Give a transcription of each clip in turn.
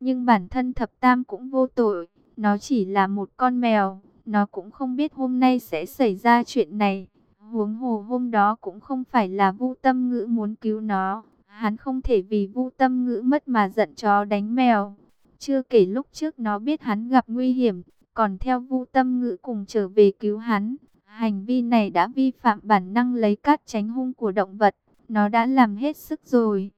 Nhưng bản thân thập tam cũng vô tội, nó chỉ là một con mèo, nó cũng không biết hôm nay sẽ xảy ra chuyện này. Huống hồ hôm đó cũng không phải là Vu Tâm Ngữ muốn cứu nó, hắn không thể vì Vu Tâm Ngữ mất mà giận chó đánh mèo. Chưa kể lúc trước nó biết hắn gặp nguy hiểm, còn theo Vu Tâm Ngữ cùng trở về cứu hắn. Hành vi này đã vi phạm bản năng lấy cát tránh hung của động vật, nó đã làm hết sức rồi.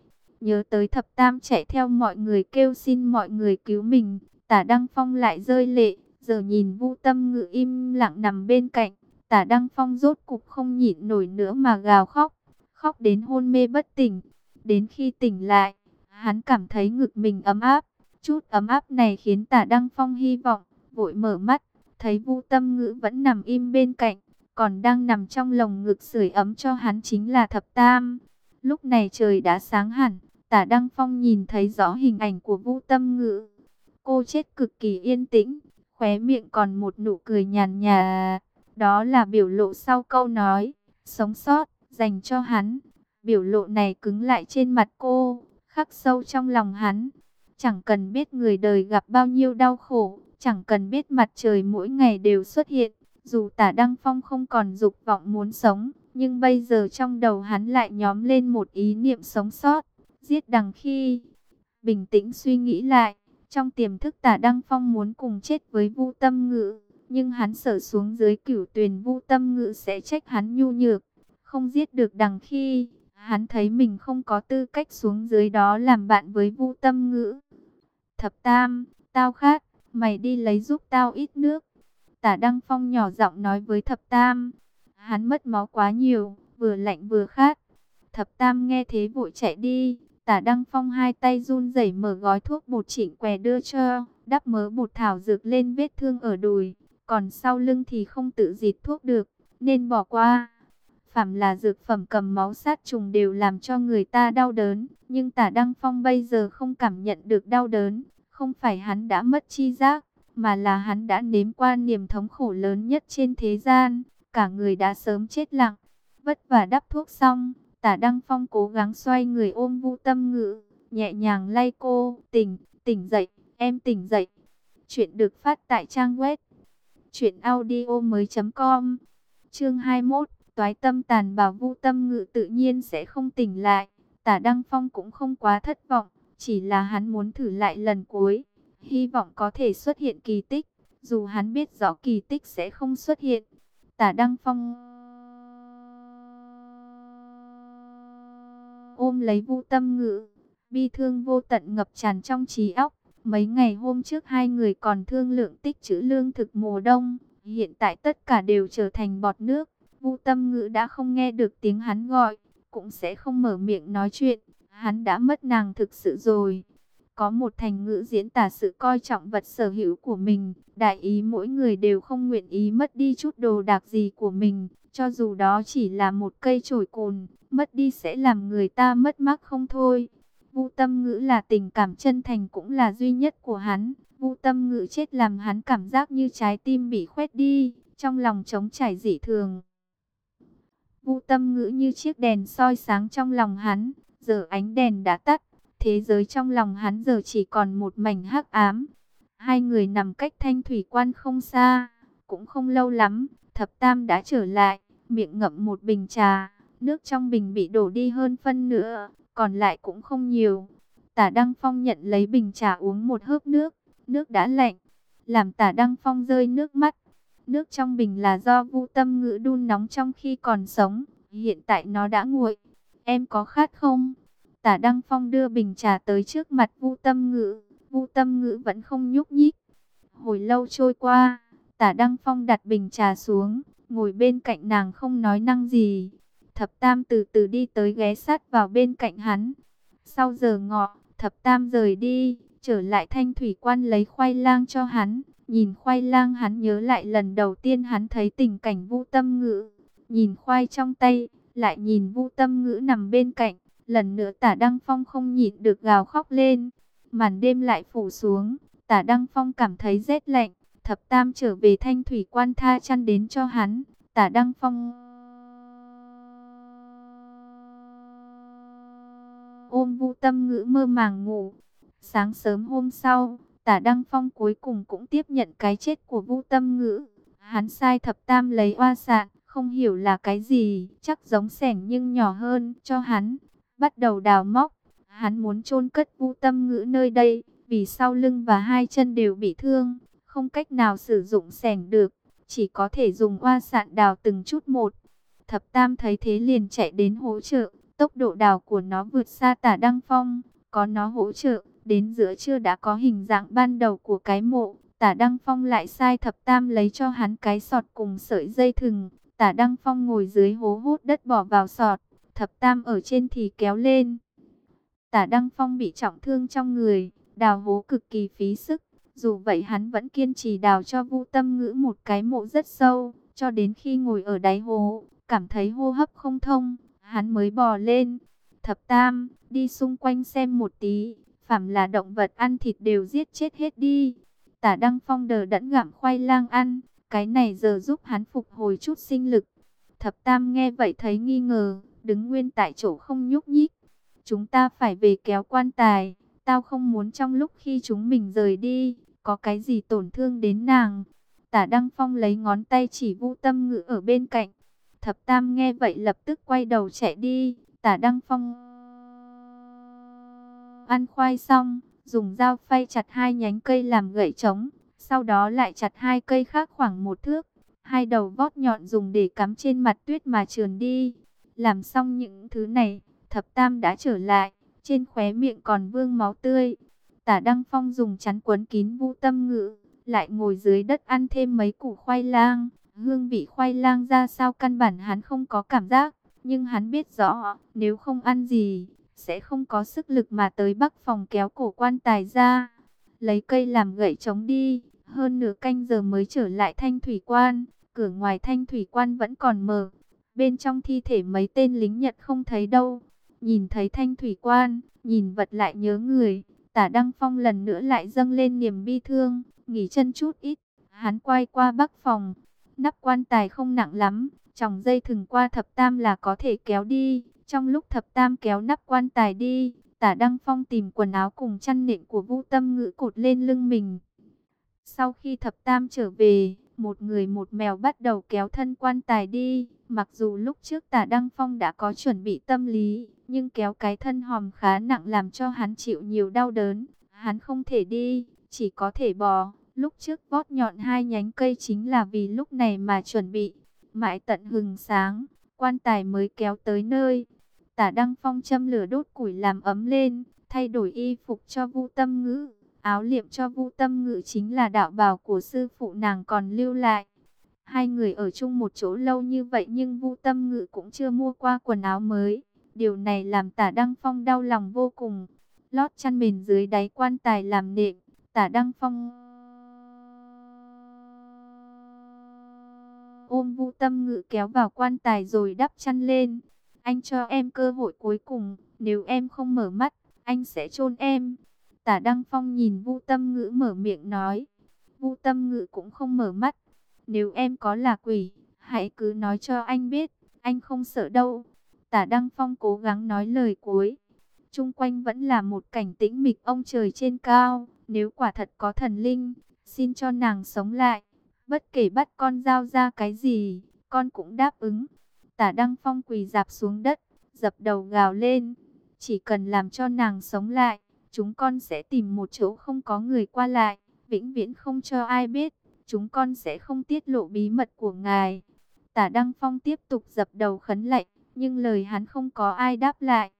Nhớ tới thập tam chạy theo mọi người kêu xin mọi người cứu mình, tả Đăng Phong lại rơi lệ, giờ nhìn Vu Tâm ngự im lặng nằm bên cạnh, tả Đăng Phong rốt cục không nhịn nổi nữa mà gào khóc, khóc đến hôn mê bất tỉnh. Đến khi tỉnh lại, hắn cảm thấy ngực mình ấm áp, chút ấm áp này khiến tả Đăng Phong hy vọng, vội mở mắt, thấy Vu Tâm Ngữ vẫn nằm im bên cạnh, còn đang nằm trong lồng ngực sưởi ấm cho hắn chính là Thập Tam. Lúc này trời đã sáng hẳn, Tả Đăng Phong nhìn thấy rõ hình ảnh của Vu Tâm Ngữ. Cô chết cực kỳ yên tĩnh, khóe miệng còn một nụ cười nhàn nhà. Đó là biểu lộ sau câu nói, sống sót, dành cho hắn. Biểu lộ này cứng lại trên mặt cô, khắc sâu trong lòng hắn. Chẳng cần biết người đời gặp bao nhiêu đau khổ, chẳng cần biết mặt trời mỗi ngày đều xuất hiện. Dù tả Đăng Phong không còn dục vọng muốn sống, nhưng bây giờ trong đầu hắn lại nhóm lên một ý niệm sống sót giết đằng khi. Bình tĩnh suy nghĩ lại, trong tiềm thức tả Đăng Phong muốn cùng chết với Vu Tâm Ngữ, nhưng hắn sợ xuống dưới cửu tuyền Vu Tâm Ngữ sẽ trách hắn nhu nhược, không giết được đằng khi. Hắn thấy mình không có tư cách xuống dưới đó làm bạn với Vu Tâm Ngữ. Thập Tam, tao khát, mày đi lấy giúp tao ít nước. Tả Đăng Phong nhỏ giọng nói với Thập Tam. Hắn mất máu quá nhiều, vừa lạnh vừa khát. Thập Tam nghe thế vội chạy đi, Tả Đăng Phong hai tay run rẩy mở gói thuốc bột chỉnh què đưa cho, đắp mớ bột thảo dược lên vết thương ở đùi, còn sau lưng thì không tự dịt thuốc được, nên bỏ qua. Phạm là dược phẩm cầm máu sát trùng đều làm cho người ta đau đớn, nhưng tả Đăng Phong bây giờ không cảm nhận được đau đớn, không phải hắn đã mất chi giác, mà là hắn đã nếm qua niềm thống khổ lớn nhất trên thế gian, cả người đã sớm chết lặng, vất vả đắp thuốc xong Tả Đăng Phong cố gắng xoay người ôm Vu Tâm Ngữ, nhẹ nhàng lay cô, tỉnh, tỉnh dậy, em tỉnh dậy. Chuyện được phát tại trang web truyệnaudiomoi.com. Chương 21, toái tâm tàn bảo Vu Tâm Ngữ tự nhiên sẽ không tỉnh lại. Tả Đăng Phong cũng không quá thất vọng, chỉ là hắn muốn thử lại lần cuối, hy vọng có thể xuất hiện kỳ tích, dù hắn biết rõ kỳ tích sẽ không xuất hiện. Tả Đăng Phong ôm lấy Vu Tâm Ngữ, bi thương vô tận ngập tràn trong trí óc. Mấy ngày hôm trước hai người còn thương lượng tích trữ lương thực mùa đông, hiện tại tất cả đều trở thành bọt nước. Vu Tâm Ngữ đã không nghe được tiếng hắn gọi, cũng sẽ không mở miệng nói chuyện, hắn đã mất nàng thực sự rồi. Có một thành ngữ diễn tả sự coi trọng vật sở hữu của mình, đại ý mỗi người đều không nguyện ý mất đi chút đồ đạc gì của mình, cho dù đó chỉ là một cây chổi cồn, mất đi sẽ làm người ta mất mát không thôi. Vu tâm ngữ là tình cảm chân thành cũng là duy nhất của hắn. Vu tâm ngữ chết làm hắn cảm giác như trái tim bị khoét đi, trong lòng trống trải dị thường. Vu tâm ngữ như chiếc đèn soi sáng trong lòng hắn, giờ ánh đèn đã tắt, thế giới trong lòng hắn giờ chỉ còn một mảnh hắc ám. Hai người nằm cách thanh thủy quan không xa, cũng không lâu lắm, thập tam đã trở lại, miệng ngậm một bình trà, nước trong bình bị đổ đi hơn phân nữa, còn lại cũng không nhiều. Tả Đăng Phong nhận lấy bình trà uống một hớp nước, nước đã lạnh, làm tả Đăng Phong rơi nước mắt. Nước trong bình là do vu tâm ngữ đun nóng trong khi còn sống, hiện tại nó đã nguội. Em có khát không? Tả Đăng Phong đưa bình trà tới trước mặt vu tâm ngữ, vu tâm ngữ vẫn không nhúc nhích. Hồi lâu trôi qua, tả Đăng Phong đặt bình trà xuống, ngồi bên cạnh nàng không nói năng gì. Thập Tam từ từ đi tới ghé sát vào bên cạnh hắn. Sau giờ ngọ, Thập Tam rời đi, trở lại thanh thủy quan lấy khoai lang cho hắn. Nhìn khoai lang hắn nhớ lại lần đầu tiên hắn thấy tình cảnh vu tâm ngữ. Nhìn khoai trong tay, lại nhìn vu tâm ngữ nằm bên cạnh. Lần nữa tả Đăng Phong không nhịn được gào khóc lên. Màn đêm lại phủ xuống, tả Đăng Phong cảm thấy rét lạnh. Thập Tam trở về thanh thủy quan tha chăn đến cho hắn. Tả Đăng Phong ôm vu tâm ngữ mơ màng ngủ. Sáng sớm hôm sau, tả Đăng Phong cuối cùng cũng tiếp nhận cái chết của Vũ Tâm Ngữ. Hắn sai thập tam lấy oa sạn, không hiểu là cái gì, chắc giống sẻng nhưng nhỏ hơn, cho hắn. Bắt đầu đào móc, hắn muốn chôn cất Vũ Tâm Ngữ nơi đây, vì sau lưng và hai chân đều bị thương, không cách nào sử dụng sẻng được, chỉ có thể dùng oa sạn đào từng chút một. Thập Tam thấy thế liền chạy đến hỗ trợ, tốc độ đào của nó vượt xa tả Đăng Phong, có nó hỗ trợ, đến giữa trưa đã có hình dạng ban đầu của cái mộ. Tả Đăng Phong lại sai Thập Tam lấy cho hắn cái sọt cùng sợi dây thừng. Tả Đăng Phong ngồi dưới hố hút đất bỏ vào sọt, Thập Tam ở trên thì kéo lên. Tả Đăng Phong bị trọng thương trong người, đào hố cực kỳ phí sức. Dù vậy hắn vẫn kiên trì đào cho Vu Tâm Ngữ một cái mộ rất sâu, cho đến khi ngồi ở đáy hố, cảm thấy hô hấp không thông, hắn mới bò lên. Thập Tam, đi xung quanh xem một tí, phàm là động vật ăn thịt đều giết chết hết đi. Tả Đăng Phong đờ đẫn gặm khoai lang ăn, cái này giờ giúp hắn phục hồi chút sinh lực. Thập Tam nghe vậy thấy nghi ngờ, đứng nguyên tại chỗ không nhúc nhích. Chúng ta phải về kéo quan tài, tao không muốn trong lúc khi chúng mình rời đi, có cái gì tổn thương đến nàng. Tả Đăng Phong lấy ngón tay chỉ Vu Tâm Ngữ ở bên cạnh. Thập Tam nghe vậy lập tức quay đầu chạy đi. Tả Đăng Phong ăn khoai xong, dùng dao phay chặt hai nhánh cây làm gậy trống. Sau đó lại chặt hai cây khác khoảng một thước. Hai đầu vót nhọn dùng để cắm trên mặt tuyết mà trườn đi. Làm xong những thứ này, Thập Tam đã trở lại. Trên khóe miệng còn vương máu tươi. Tả Đăng Phong dùng chắn quấn kín Vu Tâm Ngữ, lại ngồi dưới đất ăn thêm mấy củ khoai lang. Hương vị khoai lang ra sao căn bản hắn không có cảm giác, nhưng hắn biết rõ, nếu không ăn gì, sẽ không có sức lực mà tới bắc phòng kéo cổ quan tài ra. Lấy cây làm gậy chống đi, hơn nửa canh giờ mới trở lại thanh thủy quan, cửa ngoài thanh thủy quan vẫn còn mở. Bên trong thi thể mấy tên lính Nhật không thấy đâu. Nhìn thấy thanh thủy quan, nhìn vật lại nhớ người, Tả Đăng Phong lần nữa lại dâng lên niềm bi thương, nghỉ chân chút ít. Hắn quay qua bắc phòng, nắp quan tài không nặng lắm, tròng dây thừng qua thập tam là có thể kéo đi. Trong lúc thập tam kéo nắp quan tài đi, tả Đăng Phong tìm quần áo cùng chăn nệm của Vũ Tâm Ngữ cột lên lưng mình. Sau khi thập tam trở về, một người một mèo bắt đầu kéo thân quan tài đi. Mặc dù lúc trước tả Đăng Phong đã có chuẩn bị tâm lý, nhưng kéo cái thân hòm khá nặng làm cho hắn chịu nhiều đau đớn. Hắn không thể đi, chỉ có thể bò. Lúc trước vót nhọn hai nhánh cây chính là vì lúc này mà chuẩn bị. Mãi tận hừng sáng, quan tài mới kéo tới nơi. Tả Đăng Phong châm lửa đốt củi làm ấm lên, thay đổi y phục cho Vu Tâm Ngữ. Áo liệm cho Vu Tâm Ngự chính là đạo bào của sư phụ nàng còn lưu lại. Hai người ở chung một chỗ lâu như vậy nhưng Vu Tâm Ngự cũng chưa mua qua quần áo mới. Điều này làm tả Đăng Phong đau lòng vô cùng. Lót chăn mền dưới đáy quan tài làm nệm. Tả Đăng Phong ôm Vu Tâm Ngự kéo vào quan tài rồi đắp chăn lên. Anh cho em cơ hội cuối cùng. Nếu em không mở mắt, anh sẽ chôn em. Tả Đăng Phong nhìn Vu Tâm Ngữ mở miệng nói. Vu Tâm Ngữ cũng không mở mắt. Nếu em có là quỷ, hãy cứ nói cho anh biết. Anh không sợ đâu. Tả Đăng Phong cố gắng nói lời cuối. Trung quanh vẫn là một cảnh tĩnh mịch ông trời trên cao. Nếu quả thật có thần linh, xin cho nàng sống lại. Bất kể bắt con giao ra cái gì, con cũng đáp ứng. Tả Đăng Phong quỳ dạp xuống đất, dập đầu gào lên. Chỉ cần làm cho nàng sống lại, chúng con sẽ tìm một chỗ không có người qua lại, vĩnh viễn không cho ai biết. Chúng con sẽ không tiết lộ bí mật của ngài. Tả Đăng Phong tiếp tục dập đầu khấn lạy nhưng lời hắn không có ai đáp lại.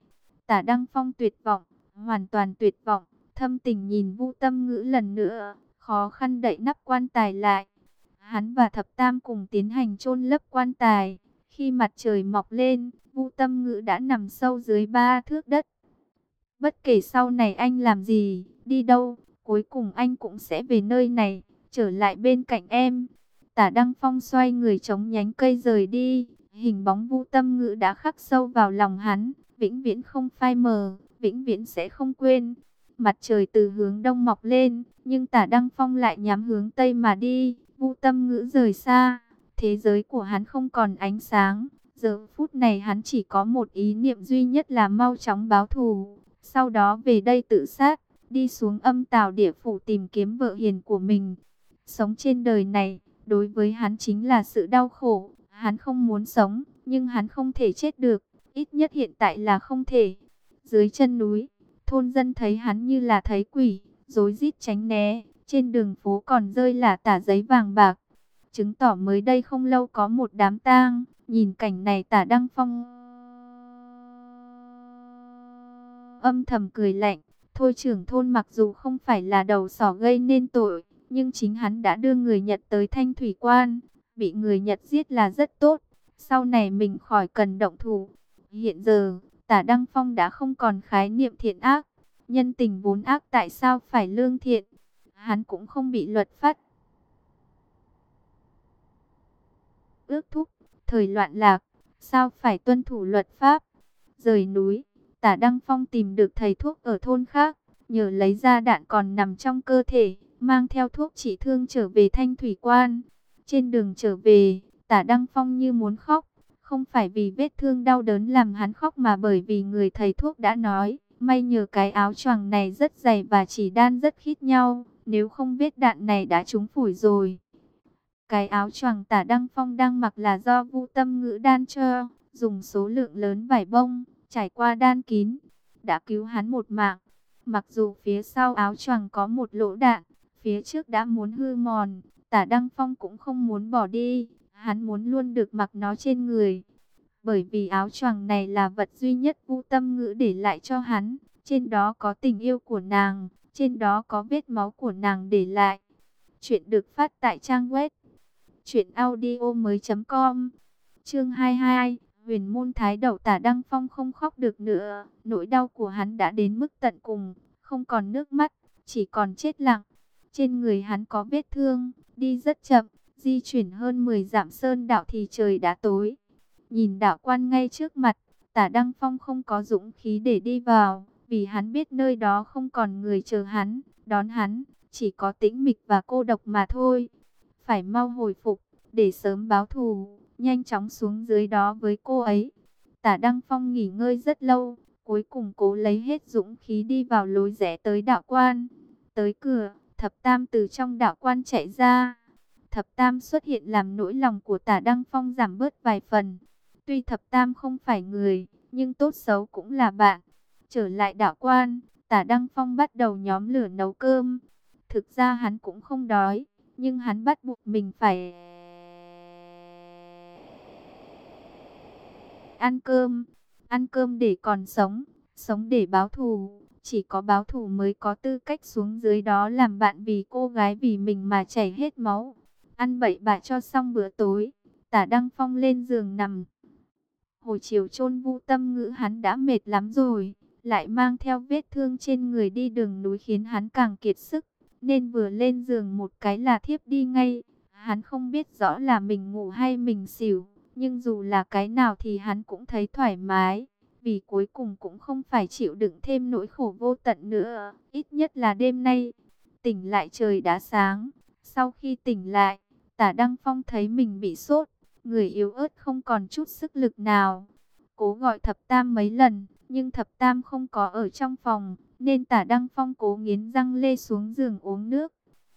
Tả Đăng Phong tuyệt vọng, hoàn toàn tuyệt vọng, thâm tình nhìn Vu Tâm Ngữ lần nữa, khó khăn đậy nắp quan tài lại. Hắn và Thập Tam cùng tiến hành chôn lấp quan tài. Khi mặt trời mọc lên, Vu Tâm Ngữ đã nằm sâu dưới ba thước đất. Bất kể sau này anh làm gì, đi đâu, cuối cùng anh cũng sẽ về nơi này, trở lại bên cạnh em. Tả Đăng Phong xoay người chống nhánh cây rời đi, Hình bóng Vu Tâm Ngữ đã khắc sâu vào lòng hắn, vĩnh viễn không phai mờ, vĩnh viễn sẽ không quên. Mặt trời từ hướng đông mọc lên, nhưng Tả Đăng Phong lại nhắm hướng tây mà đi. Vu Tâm Ngữ rời xa, thế giới của hắn không còn ánh sáng. Giờ phút này hắn chỉ có một ý niệm duy nhất là mau chóng báo thù, sau đó về đây tự sát, đi xuống âm tào địa phủ tìm kiếm vợ hiền của mình. Sống trên đời này, đối với hắn chính là sự đau khổ, hắn không muốn sống, nhưng hắn không thể chết được, ít nhất hiện tại là không thể. Dưới chân núi, thôn dân thấy hắn như là thấy quỷ, rối rít tránh né, trên đường phố còn rơi là tả giấy vàng bạc. Chứng tỏ mới đây không lâu có một đám tang, nhìn cảnh này tả Đăng Phong âm thầm cười lạnh. Thôi trưởng thôn mặc dù không phải là đầu sỏ gây nên tội, nhưng chính hắn đã đưa người Nhật tới thanh thủy quan. Bị người Nhật giết là rất tốt, sau này mình khỏi cần động thủ. Hiện giờ, tả Đăng Phong đã không còn khái niệm thiện ác. Nhân tình vốn ác tại sao phải lương thiện? Hắn cũng không bị luật phát. ước thúc, thời loạn lạc, sao phải tuân thủ luật pháp? Rời núi, tả Đăng Phong tìm được thầy thuốc ở thôn khác, nhờ lấy ra đạn còn nằm trong cơ thể, mang theo thuốc chỉ thương trở về thanh thủy quan. Trên đường trở về, tả Đăng Phong như muốn khóc, không phải vì vết thương đau đớn làm hắn khóc mà bởi vì người thầy thuốc đã nói, may nhờ cái áo choàng này rất dày và chỉ đan rất khít nhau, nếu không vết đạn này đã trúng phủi rồi. Cái áo choàng tả Đăng Phong đang mặc là do Vu Tâm Ngữ đan cho, dùng số lượng lớn vải bông, trải qua đan kín, đã cứu hắn một mạng. Mặc dù phía sau áo choàng có một lỗ đạn, phía trước đã muốn hư mòn, tả Đăng Phong cũng không muốn bỏ đi, hắn muốn luôn được mặc nó trên người. Bởi vì áo choàng này là vật duy nhất vũ Tâm Ngữ để lại cho hắn, trên đó có tình yêu của nàng, trên đó có vết máu của nàng để lại. Chuyện được phát tại trang web chuyệnaudio mới.com Chương 22 Huyền môn thái đầu tả Đăng Phong không khóc được nữa Nỗi đau của hắn đã đến mức tận cùng Không còn nước mắt Chỉ còn chết lặng. Trên người hắn có vết thương Đi rất chậm Di chuyển hơn 10 dặm sơn đạo thì trời đã tối. Nhìn đạo quan ngay trước mặt Tả Đăng Phong không có dũng khí để đi vào Vì hắn biết nơi đó không còn người chờ hắn Đón hắn Chỉ có tĩnh mịch và cô độc mà thôi. Phải mau hồi phục, để sớm báo thù, nhanh chóng xuống dưới đó với cô ấy. Tả Đăng Phong nghỉ ngơi rất lâu, cuối cùng cố lấy hết dũng khí đi vào lối rẽ tới đạo quan. Tới cửa, thập tam từ trong đạo quan chạy ra. Thập tam xuất hiện làm nỗi lòng của tả Đăng Phong giảm bớt vài phần. Tuy thập tam không phải người, nhưng tốt xấu cũng là bạn. Trở lại đạo quan, tả Đăng Phong bắt đầu nhóm lửa nấu cơm. Thực ra hắn cũng không đói, nhưng hắn bắt buộc mình phải ăn cơm, ăn cơm để còn sống, sống để báo thù. Chỉ có báo thù mới có tư cách xuống dưới đó làm bạn vì cô gái vì mình mà chảy hết máu. Ăn bậy bạ cho xong bữa tối, tả Đăng Phong lên giường nằm. Hồi chiều chôn vu tâm ngữ hắn đã mệt lắm rồi, lại mang theo vết thương trên người đi đường núi khiến hắn càng kiệt sức nên vừa lên giường một cái là thiếp đi ngay. Hắn không biết rõ là mình ngủ hay mình xỉu, nhưng dù là cái nào thì hắn cũng thấy thoải mái, vì cuối cùng cũng không phải chịu đựng thêm nỗi khổ vô tận nữa, ít nhất là đêm nay. Tỉnh lại trời đã sáng, sau khi tỉnh lại, tả Đăng Phong thấy mình bị sốt, người yếu ớt không còn chút sức lực nào. Cố gọi thập tam mấy lần, nhưng thập tam không có ở trong phòng, nên tả Đăng Phong cố nghiến răng lê xuống giường uống nước.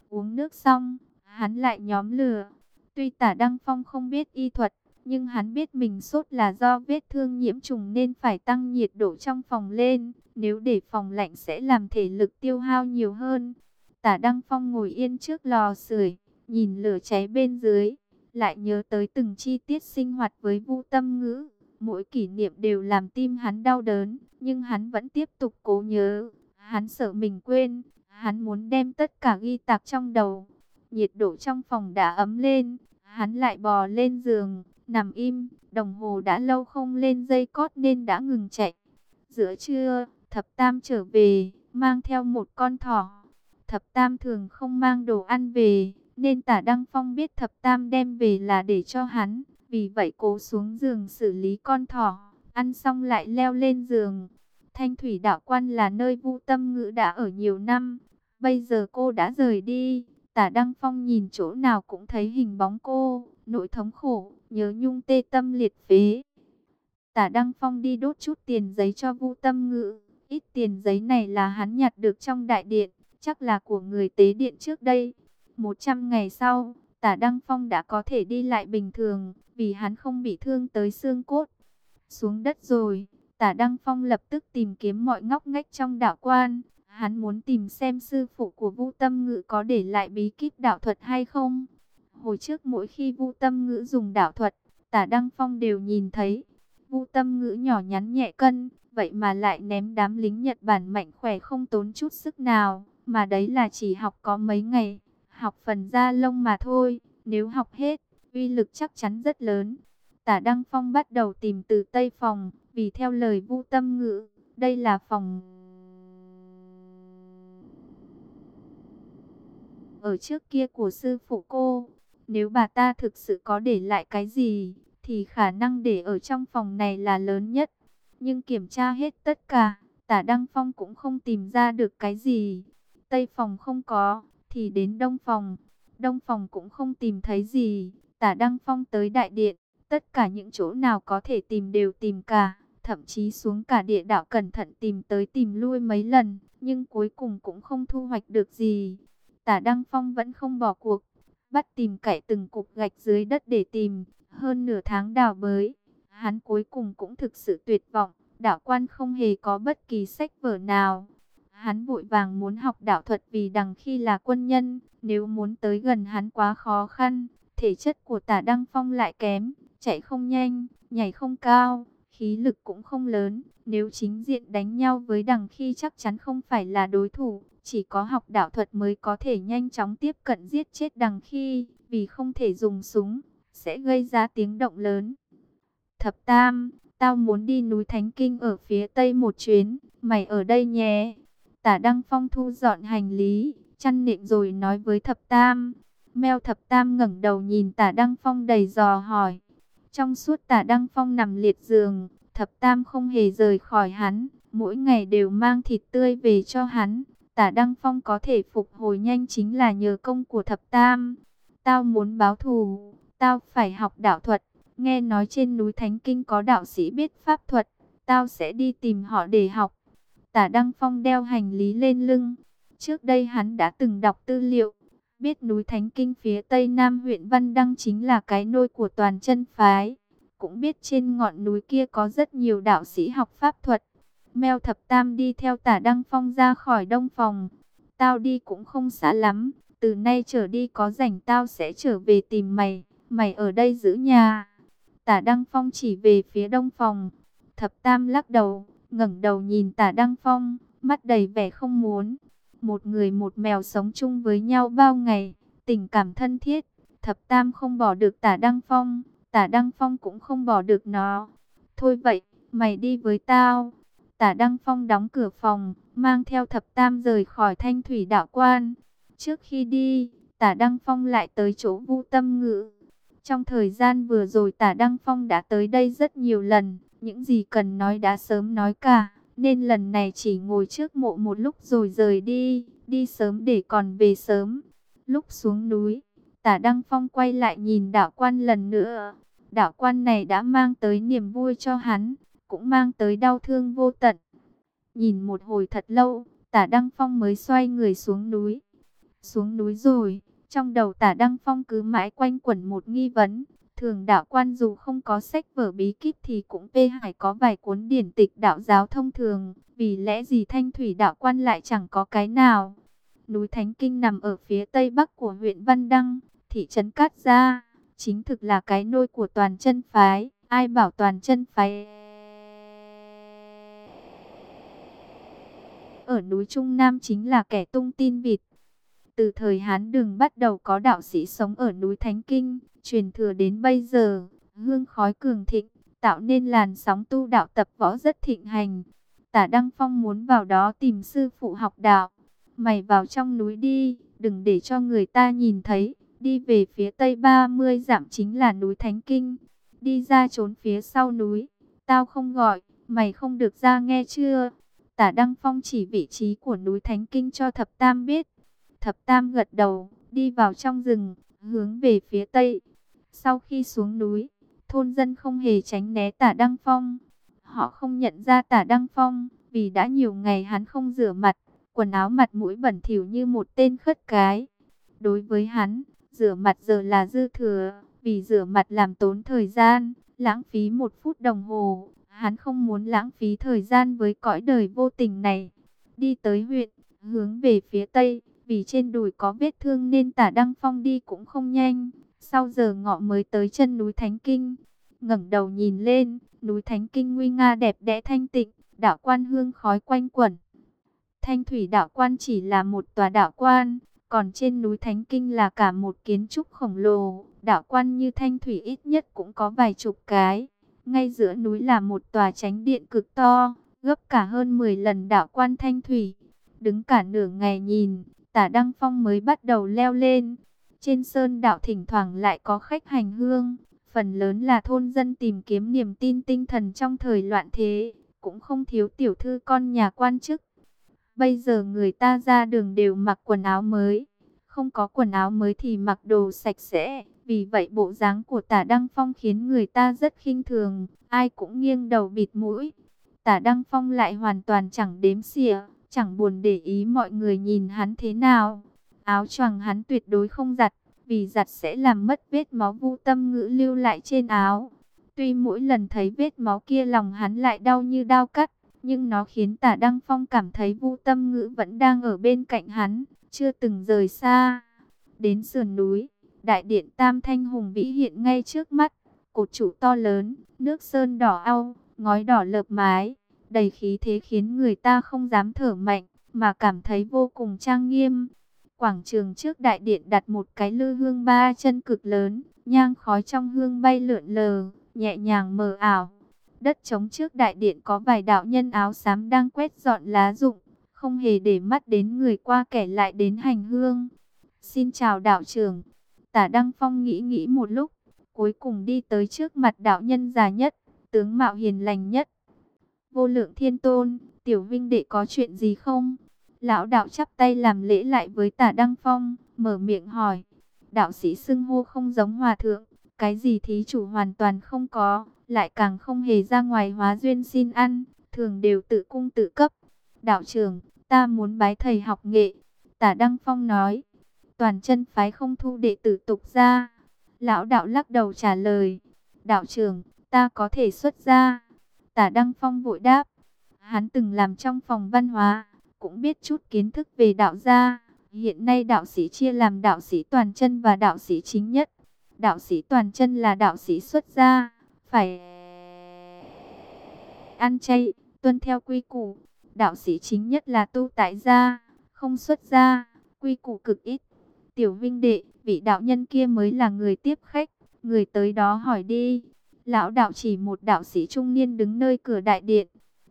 Uống nước xong, hắn lại nhóm lửa. Tuy tả Đăng Phong không biết y thuật, nhưng hắn biết mình sốt là do vết thương nhiễm trùng nên phải tăng nhiệt độ trong phòng lên. Nếu để phòng lạnh sẽ làm thể lực tiêu hao nhiều hơn. Tả Đăng Phong ngồi yên trước lò sưởi, nhìn lửa cháy bên dưới, lại nhớ tới từng chi tiết sinh hoạt với Vu Tâm Ngữ. Mỗi kỷ niệm đều làm tim hắn đau đớn, nhưng hắn vẫn tiếp tục cố nhớ. Hắn sợ mình quên, hắn muốn đem tất cả ghi tạc trong đầu. Nhiệt độ trong phòng đã ấm lên, hắn lại bò lên giường, nằm im, đồng hồ đã lâu không lên dây cót nên đã ngừng chạy. Giữa trưa, thập tam trở về, mang theo một con thỏ. Thập tam thường không mang đồ ăn về, nên tả Đăng Phong biết thập tam đem về là để cho hắn. Vì vậy cố xuống giường xử lý con thỏ, ăn xong lại leo lên giường. Thanh thủy đạo quan là nơi vu tâm ngữ đã ở nhiều năm. Bây giờ cô đã rời đi. Tả Đăng Phong nhìn chỗ nào cũng thấy hình bóng cô. Nỗi thống khổ, nhớ nhung tê tâm liệt phế. Tả Đăng Phong đi đốt chút tiền giấy cho vu tâm ngữ. Ít tiền giấy này là hắn nhặt được trong đại điện, chắc là của người tế điện trước đây. 100 ngày sau, tả Đăng Phong đã có thể đi lại bình thường, vì hắn không bị thương tới xương cốt. Xuống đất rồi, tả Đăng Phong lập tức tìm kiếm mọi ngóc ngách trong đạo quan. Hắn muốn tìm xem sư phụ của Vu Tâm Ngự có để lại bí kíp đạo thuật hay không. Hồi trước mỗi khi Vu Tâm Ngữ dùng đạo thuật, tả Đăng Phong đều nhìn thấy. Vu Tâm Ngữ nhỏ nhắn nhẹ cân, vậy mà lại ném đám lính Nhật Bản mạnh khỏe không tốn chút sức nào. Mà đấy là chỉ học có mấy ngày, học phần da lông mà thôi. Nếu học hết, uy lực chắc chắn rất lớn. Tả Đăng Phong bắt đầu tìm từ Tây Phòng, vì theo lời Vu Tâm Ngữ, đây là phòng... Ở trước kia của sư phụ cô, nếu bà ta thực sự có để lại cái gì, thì khả năng để ở trong phòng này là lớn nhất. Nhưng kiểm tra hết tất cả, tả Đăng Phong cũng không tìm ra được cái gì. Tây phòng không có, thì đến Đông phòng. Đông phòng cũng không tìm thấy gì. Tả Đăng Phong tới đại điện, tất cả những chỗ nào có thể tìm đều tìm cả. Thậm chí xuống cả địa đạo cẩn thận tìm tới tìm lui mấy lần, nhưng cuối cùng cũng không thu hoạch được gì. Tả Đăng Phong vẫn không bỏ cuộc, bắt tìm cậy từng cục gạch dưới đất để tìm, hơn nửa tháng đào bới. Hắn cuối cùng cũng thực sự tuyệt vọng, đạo quan không hề có bất kỳ sách vở nào. Hắn vội vàng muốn học đạo thuật vì đằng khi là quân nhân, nếu muốn tới gần hắn quá khó khăn, thể chất của tả Đăng Phong lại kém, chạy không nhanh, nhảy không cao, khí lực cũng không lớn. Nếu chính diện đánh nhau với đằng khi chắc chắn không phải là đối thủ, chỉ có học đạo thuật mới có thể nhanh chóng tiếp cận giết chết đằng khi, vì không thể dùng súng, sẽ gây ra tiếng động lớn. Thập Tam, tao muốn đi núi Thánh Kinh ở phía tây một chuyến, mày ở đây nhé. Tả Đăng Phong thu dọn hành lý, chăn nệm rồi nói với Thập Tam. Mèo Thập Tam ngẩng đầu nhìn Tả Đăng Phong đầy dò hỏi. Trong suốt Tả Đăng Phong nằm liệt giường, Thập Tam không hề rời khỏi hắn, mỗi ngày đều mang thịt tươi về cho hắn. Tả Đăng Phong có thể phục hồi nhanh chính là nhờ công của Thập Tam. Tao muốn báo thù, tao phải học đạo thuật. Nghe nói trên núi Thánh Kinh có đạo sĩ biết pháp thuật, tao sẽ đi tìm họ để học. Tả Đăng Phong đeo hành lý lên lưng. Trước đây hắn đã từng đọc tư liệu, biết núi Thánh Kinh phía tây nam huyện Văn Đăng chính là cái nôi của toàn chân phái. Cũng biết trên ngọn núi kia có rất nhiều đạo sĩ học pháp thuật. Mèo thập tam đi theo tả Đăng Phong ra khỏi đông phòng. Tao đi cũng không xả lắm, từ nay trở đi có rảnh tao sẽ trở về tìm mày, mày ở đây giữ nhà. Tả Đăng Phong chỉ về phía đông phòng. Thập Tam lắc đầu, ngẩng đầu nhìn Tả Đăng Phong, mắt đầy vẻ không muốn. Một người một mèo sống chung với nhau bao ngày, tình cảm thân thiết. Thập Tam không bỏ được Tả Đăng Phong, Tả Đăng Phong cũng không bỏ được nó. Thôi vậy, mày đi với tao. Tả Đăng Phong đóng cửa phòng, mang theo Thập Tam rời khỏi thanh thủy đạo quan. Trước khi đi, Tả Đăng Phong lại tới chỗ Vu Tâm Ngữ. Trong thời gian vừa rồi tả Đăng Phong đã tới đây rất nhiều lần, những gì cần nói đã sớm nói cả, nên lần này chỉ ngồi trước mộ một lúc rồi rời đi, đi sớm để còn về sớm. Lúc xuống núi, tả Đăng Phong quay lại nhìn đạo quan lần nữa, đạo quan này đã mang tới niềm vui cho hắn, cũng mang tới đau thương vô tận. Nhìn một hồi thật lâu, tả Đăng Phong mới xoay người xuống núi. Xuống núi rồi, trong đầu tả Đăng Phong cứ mãi quanh quẩn một nghi vấn. Thường đạo quan dù không có sách vở bí kíp thì cũng phê hải có vài cuốn điển tịch đạo giáo thông thường. Vì lẽ gì thanh thủy đạo quan lại chẳng có cái nào. Núi Thánh Kinh nằm ở phía tây bắc của huyện Văn Đăng, thị trấn Cát Gia. Chính thực là cái nôi của toàn chân phái. Ai bảo toàn chân phái... Ở núi Trung Nam chính là kẻ tung tin vịt. Từ thời Hán Đường bắt đầu có đạo sĩ sống ở núi Thánh Kinh, truyền thừa đến bây giờ, hương khói cường thịnh, tạo nên làn sóng tu đạo tập võ rất thịnh hành. Tả Đăng Phong muốn vào đó tìm sư phụ học đạo. Mày vào trong núi đi, đừng để cho người ta nhìn thấy. Đi về phía tây 30 dặm chính là núi Thánh Kinh. Đi ra trốn phía sau núi. Tao không gọi, mày không được ra nghe chưa? Tả Đăng Phong chỉ vị trí của núi Thánh Kinh cho Thập Tam biết. Thập Tam gật đầu, đi vào trong rừng, hướng về phía tây. Sau khi xuống núi, thôn dân không hề tránh né tả Đăng Phong. Họ không nhận ra tả Đăng Phong, vì đã nhiều ngày hắn không rửa mặt, quần áo mặt mũi bẩn thỉu như một tên khất cái. Đối với hắn, rửa mặt giờ là dư thừa, vì rửa mặt làm tốn thời gian, lãng phí một phút đồng hồ. Hắn không muốn lãng phí thời gian với cõi đời vô tình này. Đi tới huyện, hướng về phía tây, vì trên đùi có vết thương nên tả Đăng Phong đi cũng không nhanh. Sau giờ ngọ mới tới chân núi Thánh Kinh, ngẩng đầu nhìn lên, núi Thánh Kinh nguy nga đẹp đẽ thanh tịnh, đạo quan hương khói quanh quẩn. Thanh thủy đạo quan chỉ là một tòa đạo quan, còn trên núi Thánh Kinh là cả một kiến trúc khổng lồ. Đạo quan như Thanh thủy ít nhất cũng có vài chục cái. Ngay giữa núi là một tòa tránh điện cực to, gấp cả hơn 10 lần đạo quan Thanh thủy. Đứng cả nửa ngày nhìn, tả Đăng Phong mới bắt đầu leo lên. Trên sơn đạo thỉnh thoảng lại có khách hành hương, phần lớn là thôn dân tìm kiếm niềm tin tinh thần trong thời loạn thế, cũng không thiếu tiểu thư con nhà quan chức. Bây giờ người ta ra đường đều mặc quần áo mới, không có quần áo mới thì mặc đồ sạch sẽ. Vì vậy bộ dáng của tả Đăng Phong khiến người ta rất khinh thường, ai cũng nghiêng đầu bịt mũi. Tả Đăng Phong lại hoàn toàn chẳng đếm xỉa, chẳng buồn để ý mọi người nhìn hắn thế nào. Áo choàng hắn tuyệt đối không giặt, vì giặt sẽ làm mất vết máu vu tâm ngữ lưu lại trên áo. Tuy mỗi lần thấy vết máu kia lòng hắn lại đau như đau cắt, nhưng nó khiến tả Đăng Phong cảm thấy vu tâm ngữ vẫn đang ở bên cạnh hắn, chưa từng rời xa. Đến sườn núi, đại điện Tam Thanh Hùng Vĩ hiện ngay trước mắt, cột trụ to lớn, nước sơn đỏ au, ngói đỏ lợp mái, đầy khí thế khiến người ta không dám thở mạnh, mà cảm thấy vô cùng trang nghiêm. Quảng trường trước đại điện đặt một cái lư hương ba chân cực lớn, nhang khói trong hương bay lượn lờ, nhẹ nhàng mờ ảo. Đất trống trước đại điện có vài đạo nhân áo xám đang quét dọn lá rụng, không hề để mắt đến người qua kẻ lại đến hành hương. Xin chào đạo trưởng. Tả Đăng Phong nghĩ nghĩ một lúc, cuối cùng đi tới trước mặt đạo nhân già nhất, tướng mạo hiền lành nhất. Vô lượng thiên tôn, tiểu vinh đệ có chuyện gì không? Lão đạo chắp tay làm lễ lại với tả Đăng Phong, mở miệng hỏi. Đạo sĩ xưng hô không giống hòa thượng, cái gì thí chủ hoàn toàn không có, lại càng không hề ra ngoài hóa duyên xin ăn, thường đều tự cung tự cấp. Đạo trưởng, ta muốn bái thầy học nghệ. Tả Đăng Phong nói, toàn chân phái không thu đệ tử tục ra. Lão đạo lắc đầu trả lời, đạo trưởng, ta có thể xuất ra. Tả Đăng Phong vội đáp, hắn từng làm trong phòng văn hóa, cũng biết chút kiến thức về đạo gia. Hiện nay đạo sĩ chia làm đạo sĩ toàn chân và đạo sĩ chính nhất. Đạo sĩ toàn chân là đạo sĩ xuất gia, phải ăn chay, tuân theo quy củ. Đạo sĩ chính nhất là tu tại gia, không xuất gia, quy củ cực ít. Tiểu Vinh đệ, vị đạo nhân kia mới là người tiếp khách, người tới đó hỏi đi. Lão đạo chỉ một đạo sĩ trung niên đứng nơi cửa đại điện.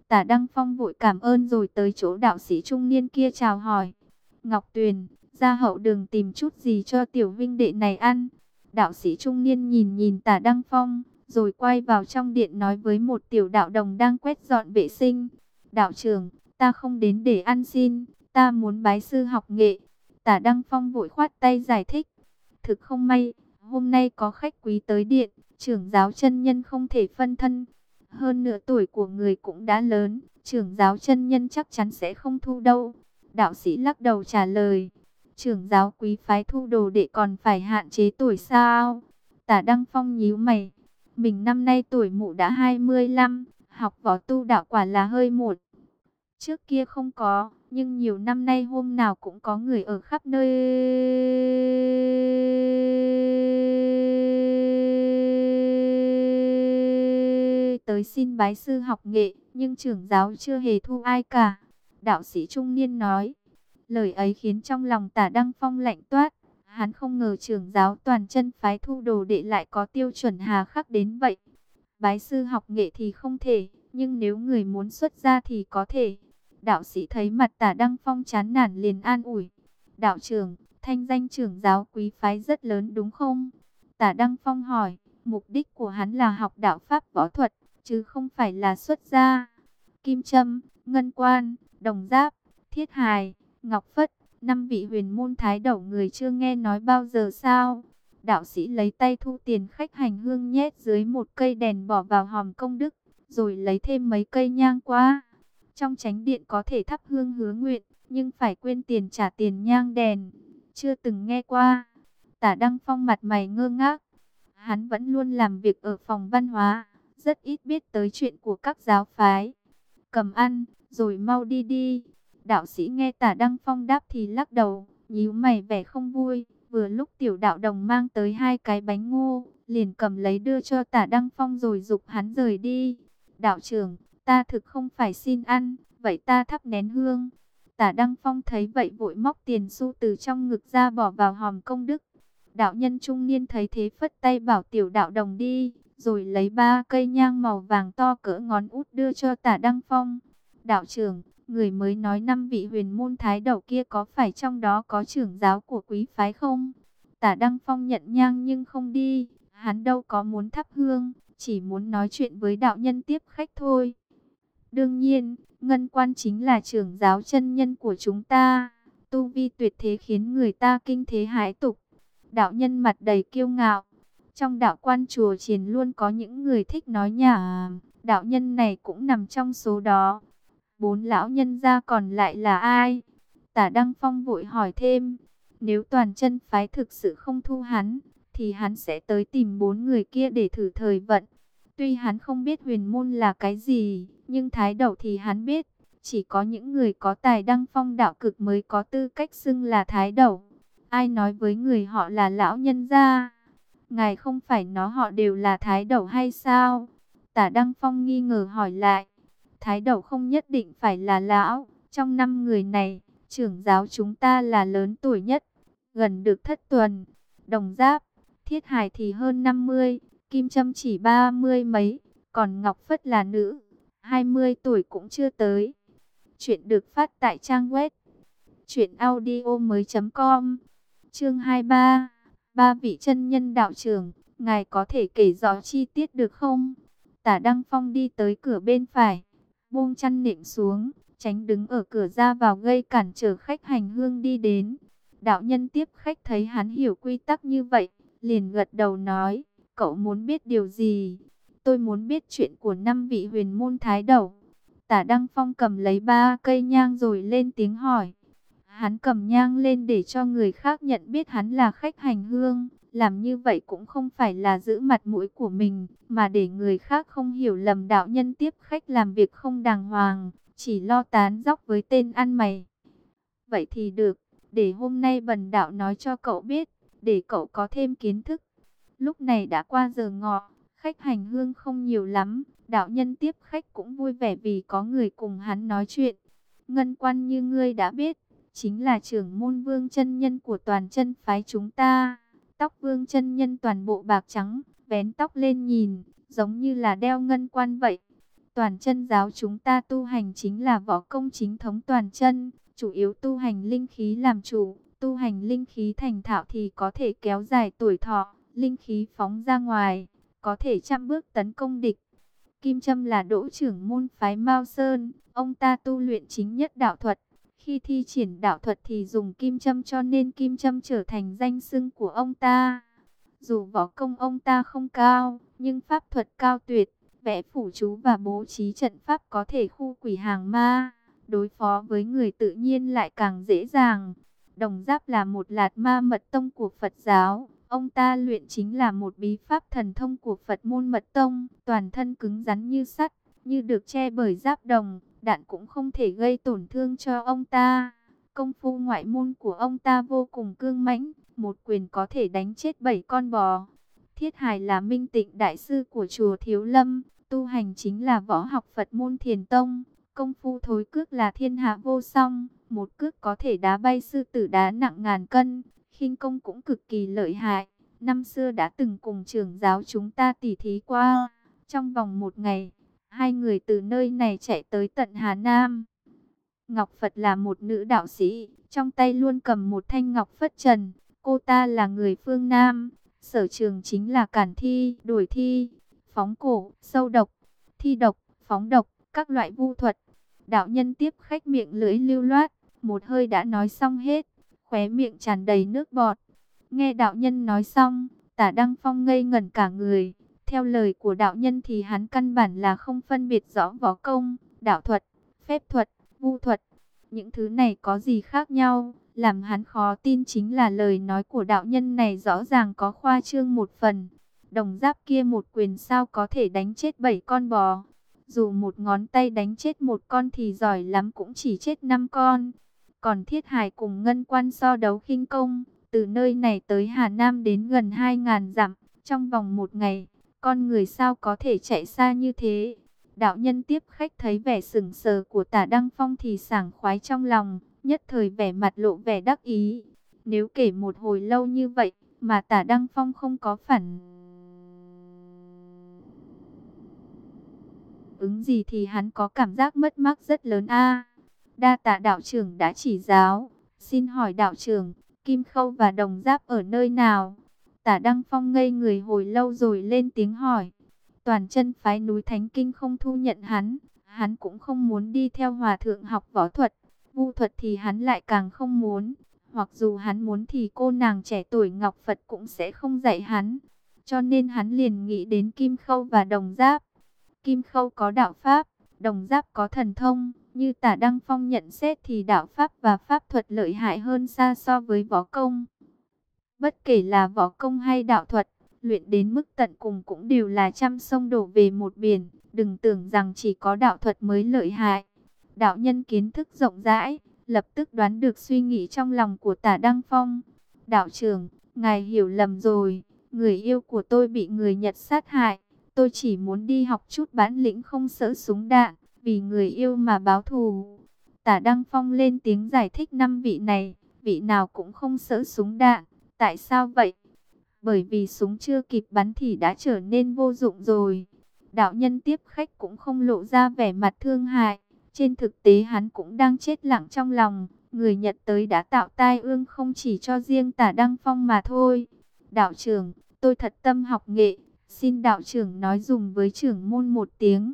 Tả Đăng Phong vội cảm ơn rồi tới chỗ đạo sĩ trung niên kia chào hỏi. Ngọc Tuyền, ra hậu đường tìm chút gì cho tiểu vinh đệ này ăn. Đạo sĩ trung niên nhìn nhìn tả Đăng Phong, rồi quay vào trong điện nói với một tiểu đạo đồng đang quét dọn vệ sinh. Đạo trưởng, ta không đến để ăn xin, ta muốn bái sư học nghệ. Tả Đăng Phong vội khoát tay giải thích. Thực không may, hôm nay có khách quý tới điện, trưởng giáo chân nhân không thể phân thân. Hơn nửa tuổi của người cũng đã lớn, trưởng giáo chân nhân chắc chắn sẽ không thu đâu. Đạo sĩ lắc đầu trả lời, trưởng giáo quý phái thu đồ đệ còn phải hạn chế tuổi sao? Tả Đăng Phong nhíu mày, mình năm nay tuổi mụ đã 25, học võ tu đạo quả là hơi muộn. Trước kia không có, nhưng nhiều năm nay hôm nào cũng có người ở khắp nơi tới xin bái sư học nghệ, nhưng trưởng giáo chưa hề thu ai cả. Đạo sĩ trung niên nói, lời ấy khiến trong lòng tả Đăng Phong lạnh toát. Hắn không ngờ trưởng giáo toàn chân phái thu đồ đệ lại có tiêu chuẩn hà khắc đến vậy. Bái sư học nghệ thì không thể, nhưng nếu người muốn xuất gia thì có thể. Đạo sĩ thấy mặt tả Đăng Phong chán nản liền an ủi. Đạo trưởng, thanh danh trưởng giáo quý phái rất lớn đúng không? Tả Đăng Phong hỏi, mục đích của hắn là học đạo Pháp võ thuật, chứ không phải là xuất gia. Kim Trâm, Ngân Quan, Đồng Giáp, Thiết Hài, Ngọc Phất, năm vị huyền môn thái đầu người chưa nghe nói bao giờ sao? Đạo sĩ lấy tay thu tiền khách hành hương nhét dưới một cây đèn bỏ vào hòm công đức, rồi lấy thêm mấy cây nhang qua. Trong tránh điện có thể thắp hương hứa nguyện, nhưng phải quên tiền trả tiền nhang đèn. Chưa từng nghe qua. Tả Đăng Phong mặt mày ngơ ngác. Hắn vẫn luôn làm việc ở phòng văn hóa, rất ít biết tới chuyện của các giáo phái. Cầm ăn, rồi mau đi đi. Đạo sĩ nghe tả Đăng Phong đáp thì lắc đầu, nhíu mày vẻ không vui. Vừa lúc tiểu đạo đồng mang tới hai cái bánh ngô, liền cầm lấy đưa cho tả Đăng Phong rồi dục hắn rời đi. Đạo trưởng, ta thực không phải xin ăn, vậy ta thắp nén hương. Tả Đăng Phong thấy vậy vội móc tiền xu từ trong ngực ra bỏ vào hòm công đức. Đạo nhân trung niên thấy thế phất tay bảo tiểu đạo đồng đi, rồi lấy ba cây nhang màu vàng to cỡ ngón út đưa cho tả Đăng Phong. Đạo trưởng, người mới nói năm vị huyền môn thái đầu kia có phải trong đó có trưởng giáo của quý phái không? Tả Đăng Phong nhận nhang nhưng không đi, hắn đâu có muốn thắp hương, chỉ muốn nói chuyện với đạo nhân tiếp khách thôi. Đương nhiên, Ngân Quan chính là trưởng giáo chân nhân của chúng ta. Tu vi tuyệt thế khiến người ta kinh thế hãi tục. Đạo nhân mặt đầy kiêu ngạo. Trong đạo quan chùa triển luôn có những người thích nói nhả. Đạo nhân này cũng nằm trong số đó. Bốn lão nhân gia còn lại là ai? Tả Đăng Phong vội hỏi thêm. Nếu toàn chân phái thực sự không thu hắn, thì hắn sẽ tới tìm bốn người kia để thử thời vận. Tuy hắn không biết huyền môn là cái gì, nhưng thái đầu thì hắn biết. Chỉ có những người có tài đăng phong đạo cực mới có tư cách xưng là thái đầu. Ai nói với người họ là lão nhân gia? Ngài không phải nó họ đều là thái đầu hay sao? Tả Đăng Phong nghi ngờ hỏi lại. Thái đầu không nhất định phải là lão. Trong năm người này, trưởng giáo chúng ta là lớn tuổi nhất. Gần được thất tuần. Đồng giáp, thiết hải thì hơn 50. Kim Trâm chỉ ba mươi mấy. Còn Ngọc Phất là nữ. 20 tuổi cũng chưa tới. Chuyện được phát tại trang web. Chuyện audio mới.com Chương 23 Ba vị chân nhân đạo trưởng, ngài có thể kể rõ chi tiết được không? Tả Đăng Phong đi tới cửa bên phải, buông chăn nệm xuống, tránh đứng ở cửa ra vào gây cản trở khách hành hương đi đến. Đạo nhân tiếp khách thấy hắn hiểu quy tắc như vậy, liền gật đầu nói, cậu muốn biết điều gì? Tôi muốn biết chuyện của năm vị huyền môn thái đầu. Tả Đăng Phong cầm lấy ba cây nhang rồi lên tiếng hỏi. Hắn cầm nhang lên để cho người khác nhận biết hắn là khách hành hương. Làm như vậy cũng không phải là giữ mặt mũi của mình, mà để người khác không hiểu lầm đạo nhân tiếp khách làm việc không đàng hoàng, chỉ lo tán dóc với tên ăn mày. Vậy thì được, để hôm nay bần đạo nói cho cậu biết, để cậu có thêm kiến thức. Lúc này đã qua giờ ngọ, khách hành hương không nhiều lắm, đạo nhân tiếp khách cũng vui vẻ vì có người cùng hắn nói chuyện. Ngân quan như ngươi đã biết, chính là trưởng môn vương chân nhân của toàn chân phái chúng ta. Tóc vương chân nhân toàn bộ bạc trắng, vén tóc lên nhìn, giống như là đeo ngân quan vậy. Toàn chân giáo chúng ta tu hành chính là võ công chính thống toàn chân, chủ yếu tu hành linh khí làm chủ, tu hành linh khí thành thạo thì có thể kéo dài tuổi thọ, linh khí phóng ra ngoài, có thể chăm bước tấn công địch. Kim Trâm là đỗ trưởng môn phái Mao Sơn, ông ta tu luyện chính nhất đạo thuật, khi thi triển đạo thuật thì dùng kim châm cho nên kim châm trở thành danh xưng của ông ta. Dù võ công ông ta không cao, nhưng pháp thuật cao tuyệt, vẽ phủ chú và bố trí trận pháp có thể khu quỷ hàng ma. Đối phó với người tự nhiên lại càng dễ dàng. Đồng Giáp là một lạt ma mật tông của Phật giáo. Ông ta luyện chính là một bí pháp thần thông của Phật môn mật tông, toàn thân cứng rắn như sắt, như được che bởi giáp đồng, đạn cũng không thể gây tổn thương cho ông ta. Công phu ngoại môn của ông ta vô cùng cương mãnh, một quyền có thể đánh chết bảy con bò. Thiết Hải là minh tịnh đại sư của chùa Thiếu Lâm, tu hành chính là võ học Phật môn thiền tông. Công phu thối cước là thiên hạ vô song, một cước có thể đá bay sư tử đá nặng ngàn cân, khinh công cũng cực kỳ lợi hại. Năm xưa đã từng cùng trưởng giáo chúng ta tỉ thí qua, trong vòng một ngày, Hai người từ nơi này chạy tới tận Hà Nam. Ngọc Phật là một nữ đạo sĩ, trong tay luôn cầm một thanh ngọc phất trần. Cô ta là người phương Nam, sở trường chính là cản thi, đuổi thi, phóng cổ, sâu độc, thi độc, phóng độc, các loại vu thuật. Đạo nhân tiếp khách miệng lưỡi lưu loát, một hơi đã nói xong hết, khóe miệng tràn đầy nước bọt. Nghe đạo nhân nói xong, tả Đăng Phong ngây ngẩn cả người. Theo lời của đạo nhân thì hắn căn bản là không phân biệt rõ võ công, đạo thuật, phép thuật, vu thuật. Những thứ này có gì khác nhau? Làm hắn khó tin chính là lời nói của đạo nhân này rõ ràng có khoa trương một phần. Đồng giáp kia một quyền sao có thể đánh chết bảy con bò. Dù một ngón tay đánh chết một con thì giỏi lắm cũng chỉ chết năm con. Còn Thiết Hải cùng Ngân Quan so đấu khinh công, từ nơi này tới Hà Nam đến gần 2.000 dặm, trong vòng một ngày, con người sao có thể chạy xa như thế. Đạo nhân tiếp khách thấy vẻ sừng sờ của tả Đăng Phong thì sảng khoái trong lòng, nhất thời vẻ mặt lộ vẻ đắc ý. Nếu kể một hồi lâu như vậy, mà tả Đăng Phong không có phản ứng gì thì hắn có cảm giác mất mát rất lớn a. đa tạ đạo trưởng đã chỉ giáo, xin hỏi đạo trưởng, Kim Khâu và Đồng Giáp ở nơi nào? Tả Đăng Phong ngây người hồi lâu rồi lên tiếng hỏi. Toàn chân phái núi Thánh Kinh không thu nhận hắn, hắn cũng không muốn đi theo hòa thượng học võ thuật, vu thuật thì hắn lại càng không muốn. Hoặc dù hắn muốn thì cô nàng trẻ tuổi Ngọc Phật cũng sẽ không dạy hắn. Cho nên hắn liền nghĩ đến Kim Khâu và Đồng Giáp. Kim Khâu có đạo Pháp, Đồng Giáp có thần thông. Như tả Đăng Phong nhận xét thì đạo Pháp và Pháp thuật lợi hại hơn xa so với võ công. Bất kể là võ công hay đạo thuật, luyện đến mức tận cùng cũng đều là trăm sông đổ về một biển. Đừng tưởng rằng chỉ có đạo thuật mới lợi hại. Đạo nhân kiến thức rộng rãi, lập tức đoán được suy nghĩ trong lòng của tả Đăng Phong. Đạo trưởng, ngài hiểu lầm rồi, người yêu của tôi bị người Nhật sát hại. Tôi chỉ muốn đi học chút bản lĩnh không sợ súng đạn, vì người yêu mà báo thù. Tả Đăng Phong lên tiếng giải thích năm vị này, vị nào cũng không sợ súng đạn. Tại sao vậy? Bởi vì súng chưa kịp bắn thì đã trở nên vô dụng rồi. Đạo nhân tiếp khách cũng không lộ ra vẻ mặt thương hại. Trên thực tế hắn cũng đang chết lặng trong lòng. Người Nhật tới đã tạo tai ương không chỉ cho riêng tả Đăng Phong mà thôi. Đạo trưởng, tôi thật tâm học nghệ. Xin đạo trưởng nói dùng với trưởng môn một tiếng.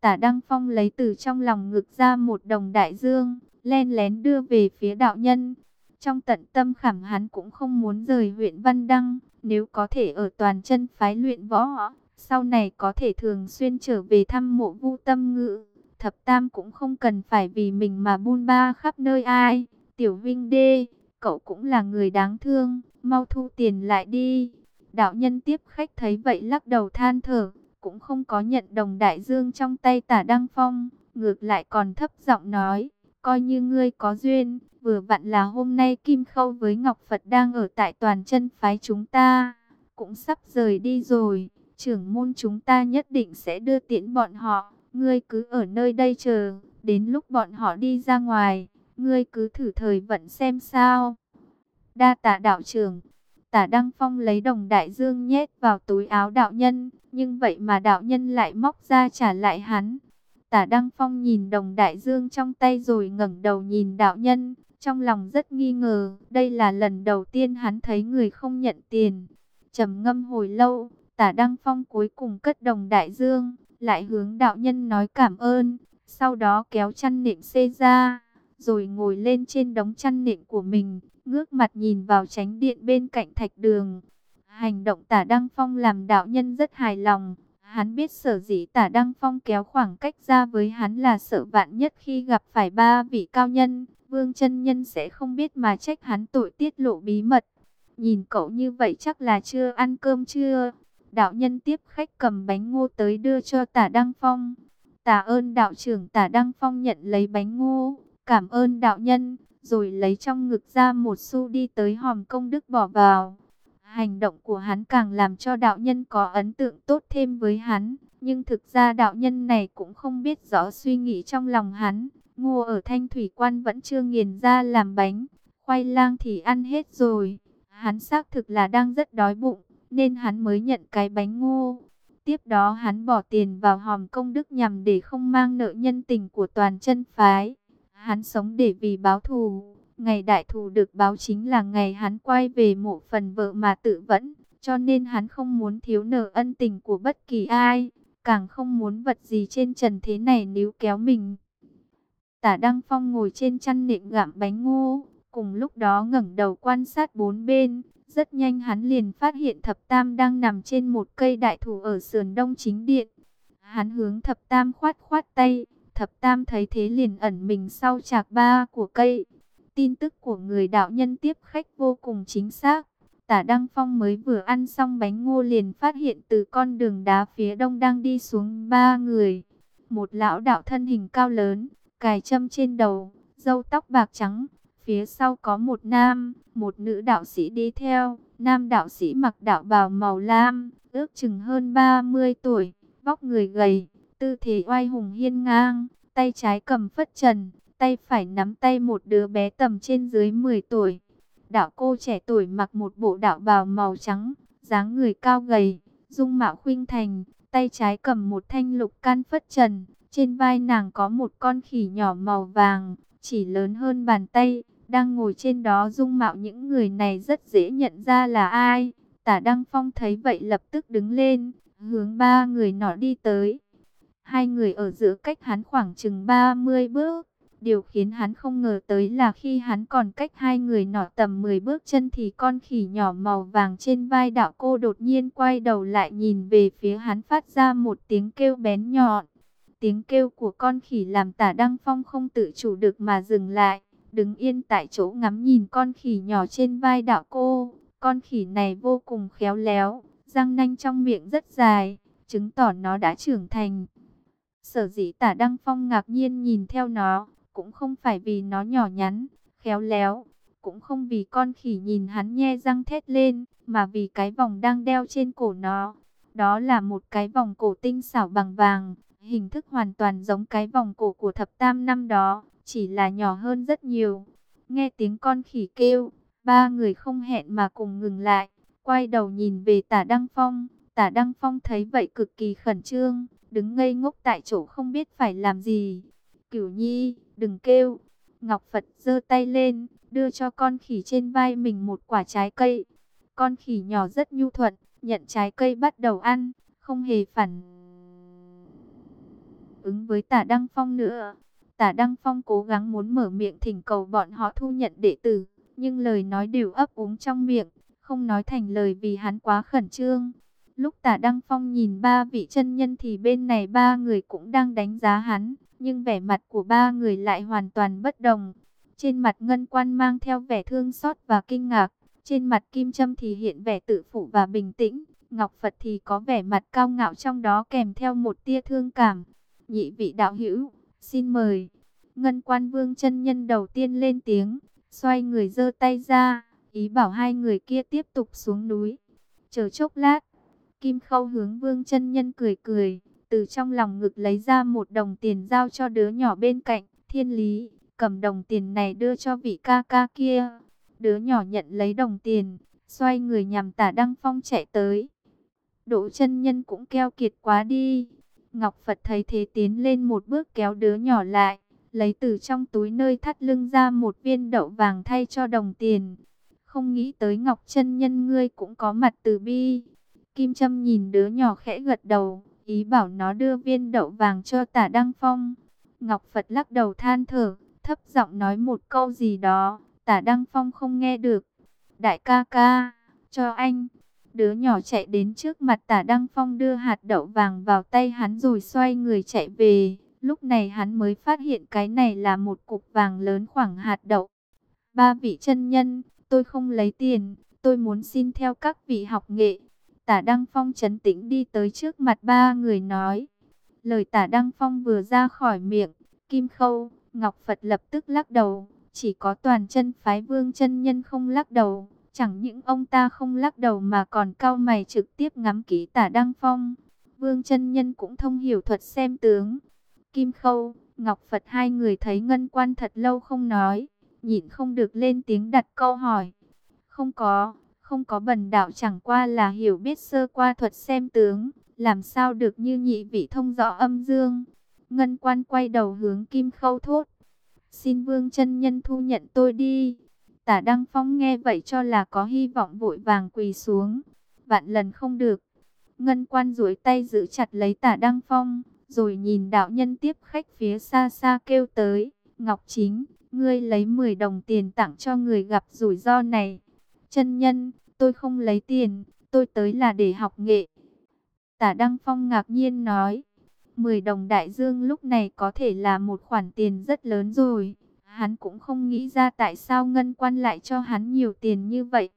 Tả Đăng Phong lấy từ trong lòng ngực ra một đồng đại dương, len lén đưa về phía đạo nhân. Trong tận tâm khảm hắn cũng không muốn rời huyện Văn Đăng, nếu có thể ở toàn chân phái luyện võ, sau này có thể thường xuyên trở về thăm mộ vu tâm ngữ. Thập Tam cũng không cần phải vì mình mà buôn ba khắp nơi ai. Tiểu Vinh Đê, cậu cũng là người đáng thương, mau thu tiền lại đi. Đạo nhân tiếp khách thấy vậy lắc đầu than thở, cũng không có nhận đồng đại dương trong tay tả Đăng Phong, ngược lại còn thấp giọng nói, coi như ngươi có duyên, vừa vặn là hôm nay Kim Khâu với Ngọc Phật đang ở tại toàn chân phái chúng ta, cũng sắp rời đi rồi, trưởng môn chúng ta nhất định sẽ đưa tiễn bọn họ, ngươi cứ ở nơi đây chờ, đến lúc bọn họ đi ra ngoài, ngươi cứ thử thời vận xem sao. Đa tạ đạo trưởng Tả Đăng Phong lấy đồng đại dương nhét vào túi áo đạo nhân, nhưng vậy mà đạo nhân lại móc ra trả lại hắn. Tả Đăng Phong nhìn đồng đại dương trong tay rồi ngẩng đầu nhìn đạo nhân, trong lòng rất nghi ngờ, đây là lần đầu tiên hắn thấy người không nhận tiền. trầm ngâm hồi lâu, tả Đăng Phong cuối cùng cất đồng đại dương, lại hướng đạo nhân nói cảm ơn, sau đó kéo chăn nệm xê ra, rồi ngồi lên trên đống chăn nệm của mình ngước mặt nhìn vào tránh điện bên cạnh thạch đường. Hành động tả Đăng Phong làm đạo nhân rất hài lòng. Hắn biết sở dĩ tả Đăng Phong kéo khoảng cách ra với hắn là sợ vạn nhất khi gặp phải ba vị cao nhân. Vương chân Nhân sẽ không biết mà trách hắn tội tiết lộ bí mật. Nhìn cậu như vậy chắc là chưa ăn cơm chưa? Đạo nhân tiếp khách cầm bánh ngô tới đưa cho tả Đăng Phong. tả ơn đạo trưởng tả Đăng Phong nhận lấy bánh ngô. Cảm ơn đạo nhân rồi lấy trong ngực ra một xu đi tới hòm công đức bỏ vào. Hành động của hắn càng làm cho đạo nhân có ấn tượng tốt thêm với hắn, nhưng thực ra đạo nhân này cũng không biết rõ suy nghĩ trong lòng hắn. Ngô ở thanh thủy quan vẫn chưa nghiền ra làm bánh, khoai lang thì ăn hết rồi. Hắn xác thực là đang rất đói bụng, nên hắn mới nhận cái bánh ngô. Tiếp đó hắn bỏ tiền vào hòm công đức nhằm để không mang nợ nhân tình của toàn chân phái. Hắn sống để vì báo thù. Ngày đại thù được báo chính là ngày hắn quay về mộ phần vợ mà tự vẫn. Cho nên hắn không muốn thiếu nợ ân tình của bất kỳ ai. Càng không muốn vật gì trên trần thế này níu kéo mình. Tả Đăng Phong ngồi trên chăn nệm gặm bánh ngô. Cùng lúc đó ngẩng đầu quan sát bốn bên. Rất nhanh hắn liền phát hiện thập tam đang nằm trên một cây đại thụ ở sườn đông chính điện. Hắn hướng thập tam khoát khoát tay thập tam thấy thế liền ẩn mình sau chạc ba của cây. Tin tức của người đạo nhân tiếp khách vô cùng chính xác. Tả Đăng Phong mới vừa ăn xong bánh ngô liền phát hiện từ con đường đá phía đông đang đi xuống ba người. Một lão đạo thân hình cao lớn, cài châm trên đầu, râu tóc bạc trắng. Phía sau có một nam, một nữ đạo sĩ đi theo. Nam đạo sĩ mặc đạo bào màu lam, ước chừng hơn 30 tuổi, vóc người gầy, tư thế oai hùng hiên ngang, tay trái cầm phất trần, tay phải nắm tay một đứa bé tầm trên dưới 10 tuổi. Đạo cô trẻ tuổi mặc một bộ đạo bào màu trắng, dáng người cao gầy, dung mạo khuynh thành, tay trái cầm một thanh lục can phất trần, trên vai nàng có một con khỉ nhỏ màu vàng, chỉ lớn hơn bàn tay, đang ngồi trên đó dung mạo những người này rất dễ nhận ra là ai. Tả Đăng Phong thấy vậy lập tức đứng lên, hướng ba người nọ đi tới. Hai người ở giữa cách hắn khoảng chừng 30 bước. Điều khiến hắn không ngờ tới là khi hắn còn cách hai người nọ tầm 10 bước chân thì con khỉ nhỏ màu vàng trên vai đạo cô đột nhiên quay đầu lại nhìn về phía hắn phát ra một tiếng kêu bén nhọn. Tiếng kêu của con khỉ làm tả Đăng Phong không tự chủ được mà dừng lại, đứng yên tại chỗ ngắm nhìn con khỉ nhỏ trên vai đạo cô. Con khỉ này vô cùng khéo léo, răng nanh trong miệng rất dài, chứng tỏ nó đã trưởng thành. Sở dĩ tả Đăng Phong ngạc nhiên nhìn theo nó, cũng không phải vì nó nhỏ nhắn, khéo léo, cũng không vì con khỉ nhìn hắn nhe răng thét lên, mà vì cái vòng đang đeo trên cổ nó. Đó là một cái vòng cổ tinh xảo bằng vàng, hình thức hoàn toàn giống cái vòng cổ của thập tam năm đó, chỉ là nhỏ hơn rất nhiều. Nghe tiếng con khỉ kêu, ba người không hẹn mà cùng ngừng lại, quay đầu nhìn về tả Đăng Phong. Tả Đăng Phong thấy vậy cực kỳ khẩn trương, đứng ngây ngốc tại chỗ không biết phải làm gì. Cửu Nhi, đừng kêu. Ngọc Phật giơ tay lên, đưa cho con khỉ trên vai mình một quả trái cây. Con khỉ nhỏ rất nhu thuận, nhận trái cây bắt đầu ăn, không hề phản ứng với tả Đăng Phong nữa. Tả Đăng Phong cố gắng muốn mở miệng thỉnh cầu bọn họ thu nhận đệ tử, nhưng lời nói đều ấp úng trong miệng, không nói thành lời vì hắn quá khẩn trương. Lúc tả Đăng Phong nhìn ba vị chân nhân thì bên này ba người cũng đang đánh giá hắn, nhưng vẻ mặt của ba người lại hoàn toàn bất đồng. Trên mặt ngân quan mang theo vẻ thương xót và kinh ngạc, trên mặt kim châm thì hiện vẻ tự phụ và bình tĩnh, ngọc Phật thì có vẻ mặt cao ngạo trong đó kèm theo một tia thương cảm. Nhị vị đạo hữu, xin mời. Ngân quan vương chân nhân đầu tiên lên tiếng, xoay người giơ tay ra, ý bảo hai người kia tiếp tục xuống núi. Chờ chốc lát, Kim Khâu hướng vương chân nhân cười cười, từ trong lòng ngực lấy ra một đồng tiền giao cho đứa nhỏ bên cạnh, thiên lý, cầm đồng tiền này đưa cho vị ca ca kia. Đứa nhỏ nhận lấy đồng tiền, xoay người nhằm tả Đăng Phong chạy tới. Đỗ chân nhân cũng keo kiệt quá đi. Ngọc Phật thấy thế tiến lên một bước kéo đứa nhỏ lại, lấy từ trong túi nơi thắt lưng ra một viên đậu vàng thay cho đồng tiền. Không nghĩ tới Ngọc chân nhân ngươi cũng có mặt từ bi. Kim Trâm nhìn đứa nhỏ khẽ gật đầu, ý bảo nó đưa viên đậu vàng cho tả Đăng Phong. Ngọc Phật lắc đầu than thở, thấp giọng nói một câu gì đó, tả Đăng Phong không nghe được. Đại ca ca, cho anh. Đứa nhỏ chạy đến trước mặt tả Đăng Phong đưa hạt đậu vàng vào tay hắn rồi xoay người chạy về. Lúc này hắn mới phát hiện cái này là một cục vàng lớn khoảng hạt đậu. Ba vị chân nhân, tôi không lấy tiền, tôi muốn xin theo các vị học nghệ. Tả Đăng Phong chấn tĩnh đi tới trước mặt ba người nói. Lời tả Đăng Phong vừa ra khỏi miệng, Kim Khâu, Ngọc Phật lập tức lắc đầu. Chỉ có toàn chân phái vương chân nhân không lắc đầu. Chẳng những ông ta không lắc đầu mà còn cao mày trực tiếp ngắm kỹ tả Đăng Phong. Vương chân nhân cũng thông hiểu thuật xem tướng. Kim Khâu, Ngọc Phật hai người thấy ngân quan thật lâu không nói. Nhịn không được lên tiếng đặt câu hỏi. Không có, không có bần đạo chẳng qua là hiểu biết sơ qua thuật xem tướng, làm sao được như nhị vị thông rõ âm dương. Ngân quan quay đầu hướng kim khâu thốt. Xin vương chân nhân thu nhận tôi đi. Tả Đăng Phong nghe vậy cho là có hy vọng vội vàng quỳ xuống. Vạn lần không được. Ngân quan duỗi tay giữ chặt lấy tả Đăng Phong, rồi nhìn đạo nhân tiếp khách phía xa xa kêu tới. Ngọc Chính, ngươi lấy 10 đồng tiền tặng cho người gặp rủi ro này. Chân nhân, tôi không lấy tiền, tôi tới là để học nghệ. Tả Đăng Phong ngạc nhiên nói, 10 đồng đại dương lúc này có thể là một khoản tiền rất lớn rồi. Hắn cũng không nghĩ ra tại sao Ngân Quan lại cho hắn nhiều tiền như vậy.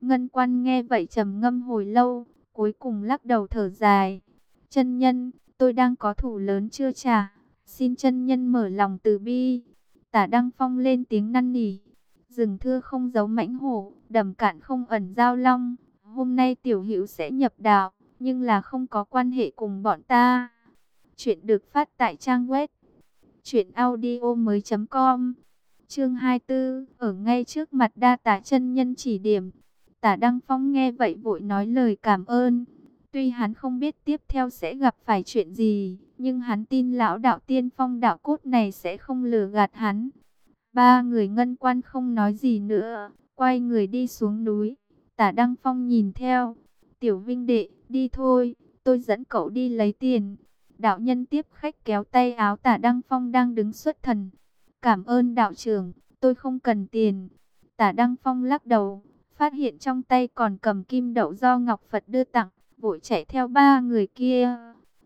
Ngân Quan nghe vậy trầm ngâm hồi lâu, cuối cùng lắc đầu thở dài. Chân nhân, tôi đang có thủ lớn chưa trả, xin chân nhân mở lòng từ bi. Tả Đăng Phong lên tiếng năn nỉ. Rừng thưa không giấu mãnh hổ, đầm cạn không ẩn giao long. Hôm nay tiểu hữu sẽ nhập đạo, nhưng là không có quan hệ cùng bọn ta. Chuyện được phát tại trang web truyệnaudiomoi.com. Chương 24, ở ngay trước mặt đa tả chân nhân chỉ điểm. Tả Đăng Phong nghe vậy vội nói lời cảm ơn. Tuy hắn không biết tiếp theo sẽ gặp phải chuyện gì, nhưng hắn tin lão đạo tiên phong đạo cốt này sẽ không lừa gạt hắn. Ba người ngân quan không nói gì nữa, quay người đi xuống núi. Tả Đăng Phong nhìn theo. Tiểu Vinh Đệ, đi thôi, tôi dẫn cậu đi lấy tiền. Đạo nhân tiếp khách kéo tay áo tả Đăng Phong đang đứng xuất thần. Cảm ơn đạo trưởng, tôi không cần tiền. Tả Đăng Phong lắc đầu, phát hiện trong tay còn cầm kim đậu do Ngọc Phật đưa tặng, vội chạy theo ba người kia.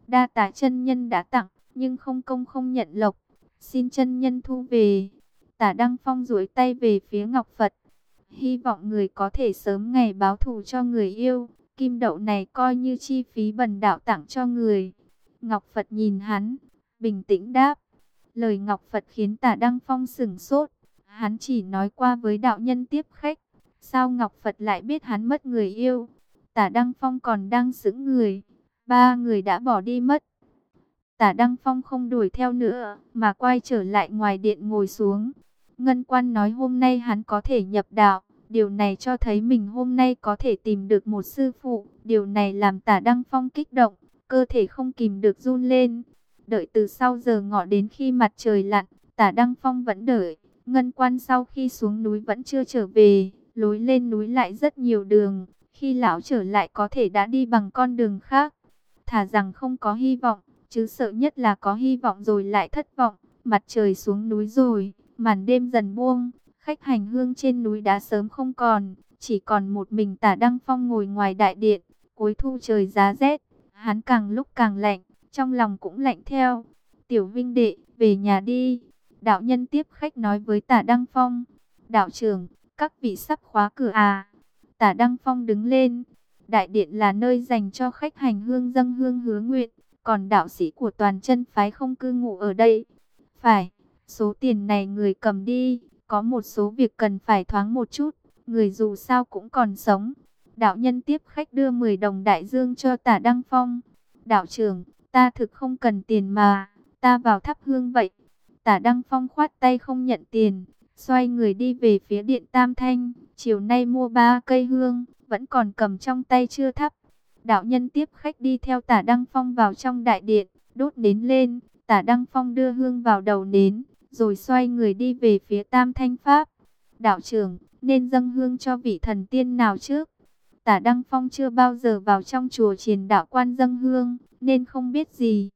Đa tả chân nhân đã tặng, nhưng không công không nhận lộc. Xin chân nhân thu về. Tả Đăng Phong duỗi tay về phía Ngọc Phật. Hy vọng người có thể sớm ngày báo thù cho người yêu. Kim đậu này coi như chi phí bần đạo tặng cho người. Ngọc Phật nhìn hắn, bình tĩnh đáp. Lời Ngọc Phật khiến tả Đăng Phong sửng sốt. Hắn chỉ nói qua với đạo nhân tiếp khách. Sao Ngọc Phật lại biết hắn mất người yêu? Tả Đăng Phong còn đang sững người. Ba người đã bỏ đi mất. Tả Đăng Phong không đuổi theo nữa, mà quay trở lại ngoài điện ngồi xuống. Ngân quan nói hôm nay hắn có thể nhập đạo. Điều này cho thấy mình hôm nay có thể tìm được một sư phụ. Điều này làm tả Đăng Phong kích động, cơ thể không kìm được run lên. Đợi từ sau giờ ngọ đến khi mặt trời lặn, tả Đăng Phong vẫn đợi. Ngân quan sau khi xuống núi vẫn chưa trở về, lối lên núi lại rất nhiều đường. Khi lão trở lại có thể đã đi bằng con đường khác. Thả rằng không có hy vọng, chứ sợ nhất là có hy vọng rồi lại thất vọng. Mặt trời xuống núi rồi, màn đêm dần buông, khách hành hương trên núi đã sớm không còn. Chỉ còn một mình tả Đăng Phong ngồi ngoài đại điện, cuối thu trời giá rét. Hắn càng lúc càng lạnh, trong lòng cũng lạnh theo. Tiểu Vinh Đệ, về nhà đi. Đạo nhân tiếp khách nói với tả Đăng Phong. Đạo trưởng, các vị sắp khóa cửa à. Tả Đăng Phong đứng lên. Đại điện là nơi dành cho khách hành hương dâng hương hứa nguyện. Còn đạo sĩ của toàn chân phái không cư ngụ ở đây. Phải, số tiền này người cầm đi. Có một số việc cần phải thoáng một chút. Người dù sao cũng còn sống. Đạo nhân tiếp khách đưa 10 đồng đại dương cho tả Đăng Phong. Đạo trưởng, ta thực không cần tiền mà, ta vào thắp hương vậy. Tả Đăng Phong khoát tay không nhận tiền, xoay người đi về phía điện Tam Thanh. Chiều nay mua ba cây hương, vẫn còn cầm trong tay chưa thắp. Đạo nhân tiếp khách đi theo tả Đăng Phong vào trong đại điện, đốt nến lên. Tả Đăng Phong đưa hương vào đầu nến, rồi xoay người đi về phía Tam Thanh Pháp. Đạo trưởng, nên dâng hương cho vị thần tiên nào trước? Tả Đăng Phong chưa bao giờ vào trong chùa triền đạo quan dâng hương, nên không biết gì.